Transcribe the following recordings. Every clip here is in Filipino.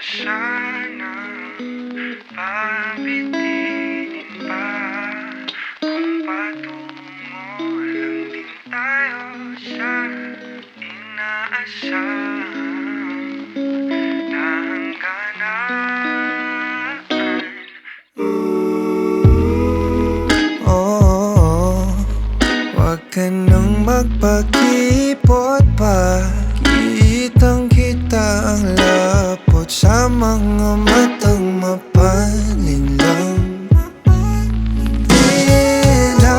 sanang pabitinin pa. Kung patungo lang din tayo sa inaasahang na hangganan Oo, wag ka nang magpakipot pa. Kitang mga matang mapalinlang Tila,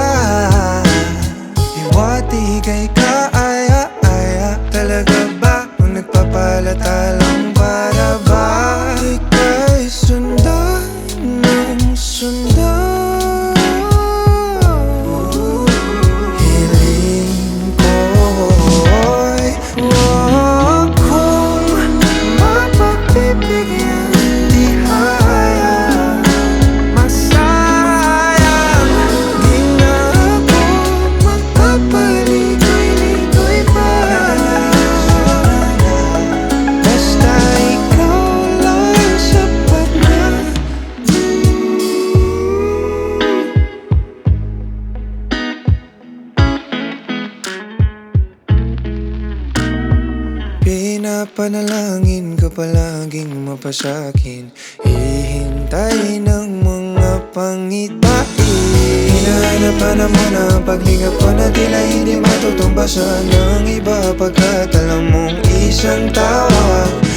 iwati kay kaaya-aya. Talaga ba kung nagpapalata Pinapanalangin ka palaging mapasakin Hihintay ng mga pangitain. Hinahanap-hanap mo na ang paglingap ko na tila hindi matutumbasan ng iba Pagkat alam mong isang tawag